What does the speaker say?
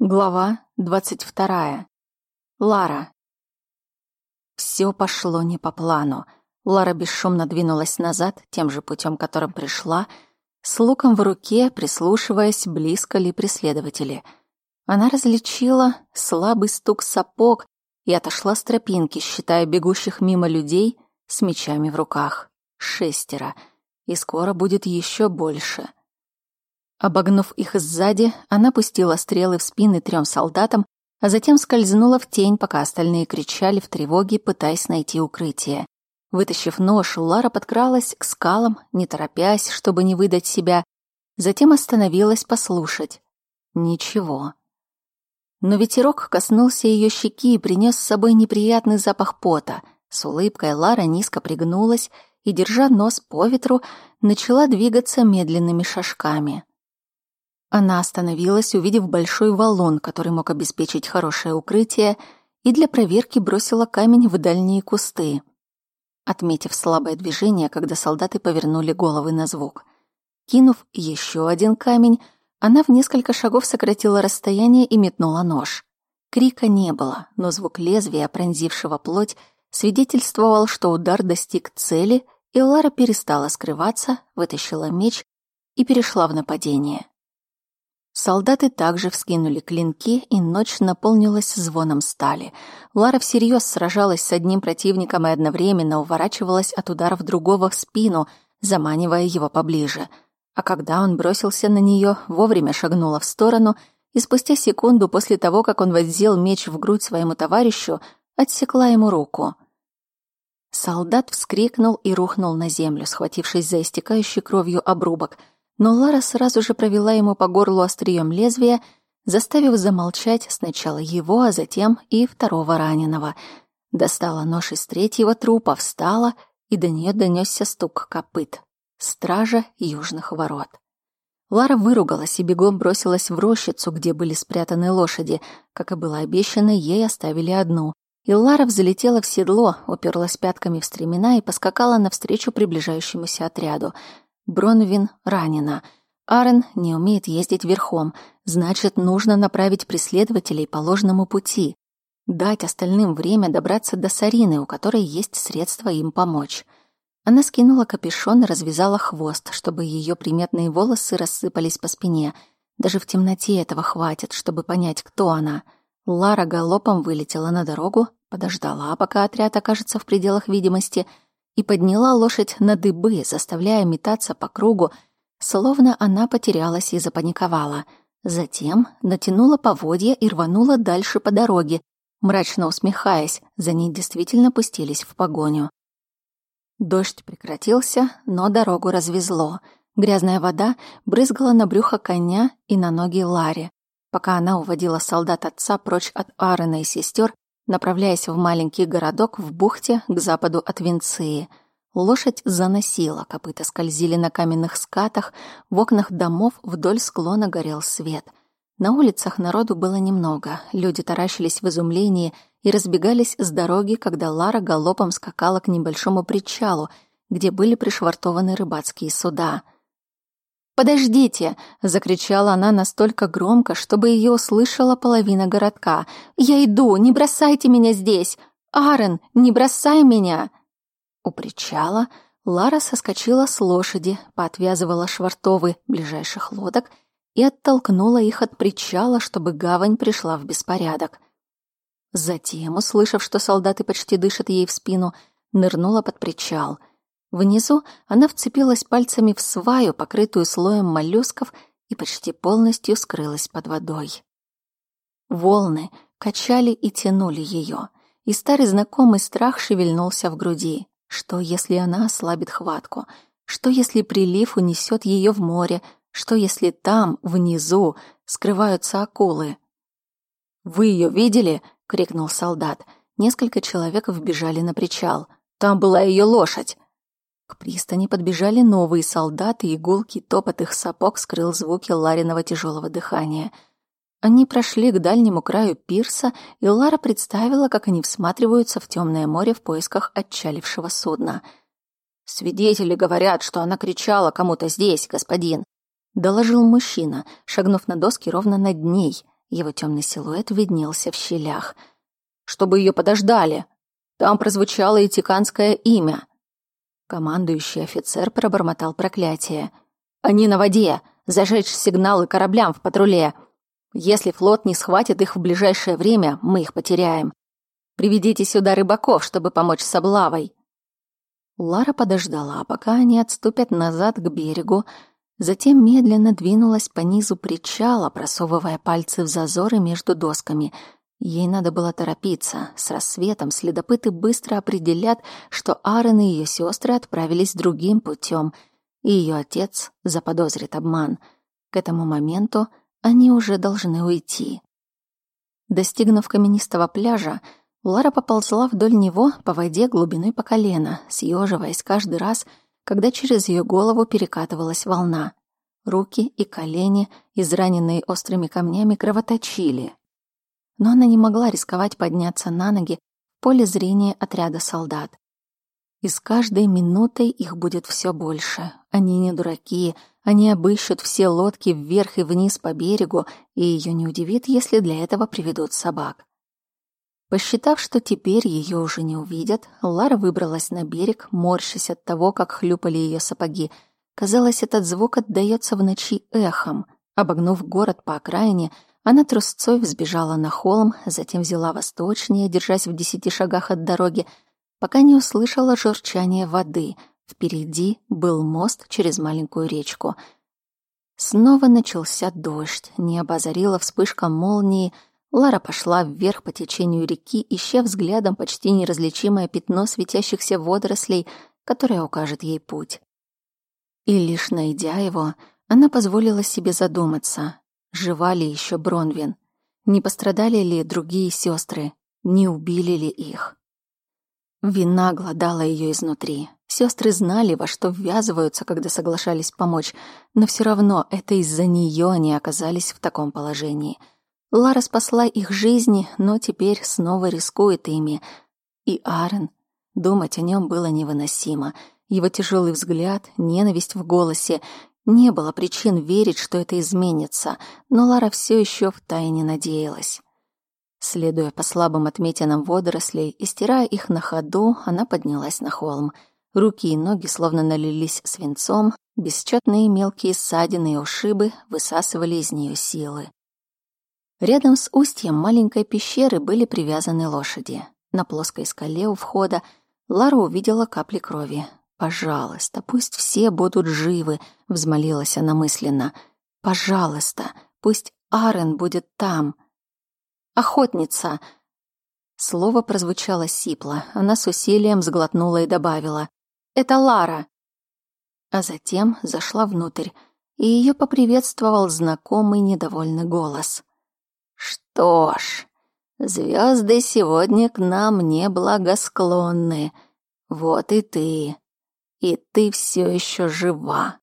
Глава двадцать вторая. Лара. Все пошло не по плану. Лара бесшумно двинулась назад тем же путем, которым пришла, с луком в руке, прислушиваясь, близко ли преследователи. Она различила слабый стук сапог и отошла с тропинки, считая бегущих мимо людей с мечами в руках. Шестеро. И скоро будет еще больше. Обогнув их сзади, она пустила стрелы в спины трем солдатам, а затем скользнула в тень, пока остальные кричали в тревоге, пытаясь найти укрытие. Вытащив нож, Лара подкралась к скалам, не торопясь, чтобы не выдать себя, затем остановилась послушать. Ничего. Но ветерок коснулся ее щеки и принес с собой неприятный запах пота. С улыбкой Лара низко пригнулась и, держа нос по ветру, начала двигаться медленными шажками. Она остановилась, увидев большой валун, который мог обеспечить хорошее укрытие, и для проверки бросила камень в дальние кусты, отметив слабое движение, когда солдаты повернули головы на звук. Кинув еще один камень, она в несколько шагов сократила расстояние и метнула нож. Крика не было, но звук лезвия, пронзившего плоть, свидетельствовал, что удар достиг цели, и Лара перестала скрываться, вытащила меч и перешла в нападение. Солдаты также вскинули клинки, и ночь наполнилась звоном стали. Лара всерьез сражалась с одним противником и одновременно уворачивалась от ударов другого в спину, заманивая его поближе. А когда он бросился на нее, вовремя шагнула в сторону, и спустя секунду после того, как он вонзил меч в грудь своему товарищу, отсекла ему руку. Солдат вскрикнул и рухнул на землю, схватившись за истекающий кровью обрубок — но Лара сразу же провела ему по горлу острием лезвия, заставив замолчать сначала его, а затем и второго раненого. Достала нож из третьего трупа, встала, и до нее донесся стук копыт. Стража южных ворот. Лара выругалась и бегом бросилась в рощицу, где были спрятаны лошади. Как и было обещано, ей оставили одну. И Лара взлетела в седло, уперлась пятками в стремена и поскакала навстречу приближающемуся отряду — Бронвин ранена. Арен не умеет ездить верхом, значит, нужно направить преследователей по ложному пути. Дать остальным время добраться до Сарины, у которой есть средства им помочь. Она скинула капюшон и развязала хвост, чтобы ее приметные волосы рассыпались по спине. Даже в темноте этого хватит, чтобы понять, кто она. Лара галопом вылетела на дорогу, подождала, пока отряд окажется в пределах видимости — и подняла лошадь на дыбы, заставляя метаться по кругу, словно она потерялась и запаниковала. Затем натянула поводья и рванула дальше по дороге, мрачно усмехаясь, за ней действительно пустились в погоню. Дождь прекратился, но дорогу развезло. Грязная вода брызгала на брюхо коня и на ноги Ларе. Пока она уводила солдат отца прочь от Аарона и сестер, направляясь в маленький городок в бухте к западу от Венции. Лошадь заносила, копыта скользили на каменных скатах, в окнах домов вдоль склона горел свет. На улицах народу было немного, люди таращились в изумлении и разбегались с дороги, когда Лара галопом скакала к небольшому причалу, где были пришвартованы рыбацкие суда — «Подождите!» — закричала она настолько громко, чтобы ее услышала половина городка. «Я иду! Не бросайте меня здесь! Аарон, не бросай меня!» У причала Лара соскочила с лошади, поотвязывала швартовы ближайших лодок и оттолкнула их от причала, чтобы гавань пришла в беспорядок. Затем, услышав, что солдаты почти дышат ей в спину, нырнула под причал — Внизу она вцепилась пальцами в сваю, покрытую слоем моллюсков, и почти полностью скрылась под водой. Волны качали и тянули ее, и старый знакомый страх шевельнулся в груди. Что, если она ослабит хватку? Что, если прилив унесет ее в море? Что, если там, внизу, скрываются акулы? «Вы ее видели?» — крикнул солдат. Несколько человек вбежали на причал. «Там была ее лошадь!» К пристани подбежали новые солдаты, и гулкий топот их сапог скрыл звуки Лариного тяжелого дыхания. Они прошли к дальнему краю пирса, и Лара представила, как они всматриваются в темное море в поисках отчалившего судна. «Свидетели говорят, что она кричала кому-то здесь, господин», — доложил мужчина, шагнув на доски ровно над ней. Его темный силуэт виднелся в щелях. «Чтобы ее подождали!» Там прозвучало этиканское имя. Командующий офицер пробормотал проклятие. «Они на воде! Зажечь сигналы кораблям в патруле! Если флот не схватит их в ближайшее время, мы их потеряем. Приведите сюда рыбаков, чтобы помочь с облавой». Лара подождала, пока они отступят назад к берегу, затем медленно двинулась по низу причала, просовывая пальцы в зазоры между досками — Ей надо было торопиться. С рассветом следопыты быстро определят, что Аарон и ее сестры отправились другим путем, и ее отец заподозрит обман. К этому моменту они уже должны уйти. Достигнув каменистого пляжа, Лара поползла вдоль него по воде глубиной по колено, съеживаясь каждый раз, когда через ее голову перекатывалась волна. Руки и колени, израненные острыми камнями, кровоточили, но она не могла рисковать подняться на ноги в поле зрения отряда солдат. И с каждой минутой их будет все больше. Они не дураки, они обыщут все лодки вверх и вниз по берегу, и ее не удивит, если для этого приведут собак. Посчитав, что теперь ее уже не увидят, Лара выбралась на берег, морщась от того, как хлюпали ее сапоги. Казалось, этот звук отдаётся в ночи эхом. Обогнув город по окраине, она трусцой взбежала на холм, затем взяла восточнее, держась в десяти шагах от дороги, пока не услышала журчание воды. Впереди был мост через маленькую речку. Снова начался дождь, небо озарило вспышка молнии, Лара пошла вверх по течению реки, ища взглядом почти неразличимое пятно светящихся водорослей, которое укажет ей путь. И лишь найдя его, она позволила себе задуматься, Жива ли еще Бронвин? Не пострадали ли другие сестры? Не убили ли их? Вина глодала ее изнутри. Сестры знали, во что ввязываются, когда соглашались помочь, но все равно это из-за нее они оказались в таком положении. Лара спасла их жизни, но теперь снова рискует ими. И Аарон. Думать о нем было невыносимо. Его тяжелый взгляд, ненависть в голосе не было причин верить, что это изменится, но Лара все еще втайне надеялась. Следуя по слабым отметинам водорослей и стирая их на ходу, она поднялась на холм. Руки и ноги словно налились свинцом, бесчетные мелкие ссадины и ушибы высасывали из нее силы. Рядом с устьем маленькой пещеры были привязаны лошади. На плоской скале у входа Лара увидела капли крови. «Пожалуйста, пусть все будут живы», — взмолилась она мысленно. «Пожалуйста, пусть Арен будет там». «Охотница!» Слово прозвучало сипло. Она с усилием сглотнула и добавила. «Это Лара!» А затем зашла внутрь, и ее поприветствовал знакомый недовольный голос. «Что ж, звезды сегодня к нам не благосклонны. Вот и ты и ты все еще жива.